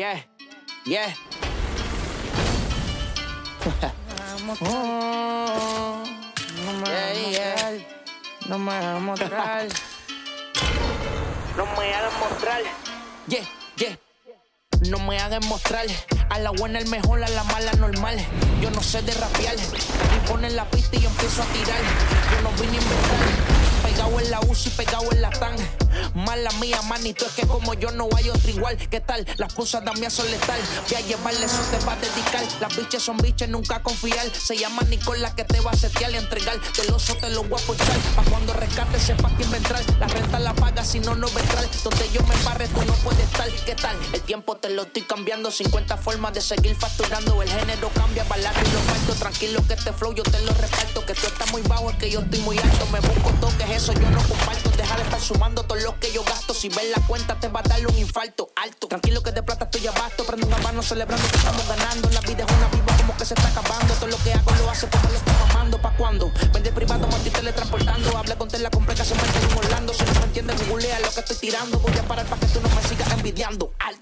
Yeah, yeah. Oh, no me Yeah, hagas yeah. mostrar, no me hagas mostrar. No me hagan mostrar. Yeah, yeah. No me hagan mostrar. A la buena el mejor, a la mala normal. Yo no sé de rapear. Y ponen la pista y yo empiezo a tirar. Yo no vine a inventar. Pegado en la UCI, pegado en la TAN. Mala mía, manito, es que como yo no hay otro igual. ¿Qué tal? Las cosas también son letal. Voy a llevarle eso te va a dedicar. Las biches son biches, nunca confiar. Se llama Nicola que te va a setear y entregar. Del oso te lo voy a puchar. Pa' cuando rescate sepa quién va a entrar. La renta la paga, si no, no entrar. Donde yo me embarre, tú no puedes estar. ¿Qué tal? El tiempo te lo estoy cambiando. 50 formas de seguir facturando. El género cambia, balato y lo falto. Tranquilo que este flow yo te lo reparto. Que tú estás muy bajo, es que yo estoy muy alto. Me busco toques, eso yo no comparto. Sumando todo lo que yo gasto. Si ves la cuenta, te va a dar un infarto alto. Tranquilo que de plata estoy abasto. Prendo un habano celebrando que estamos ganando. La vida es una viva como que se está acabando. Todo lo que hago lo hace porque lo estoy mamando. ¿Pa' cuándo? Vende privado, me teletransportando. Hablé con tela completa, se me en. Si no me entiendes, googlea lo que estoy tirando. Voy a parar para que tú no me sigas envidiando. Alto.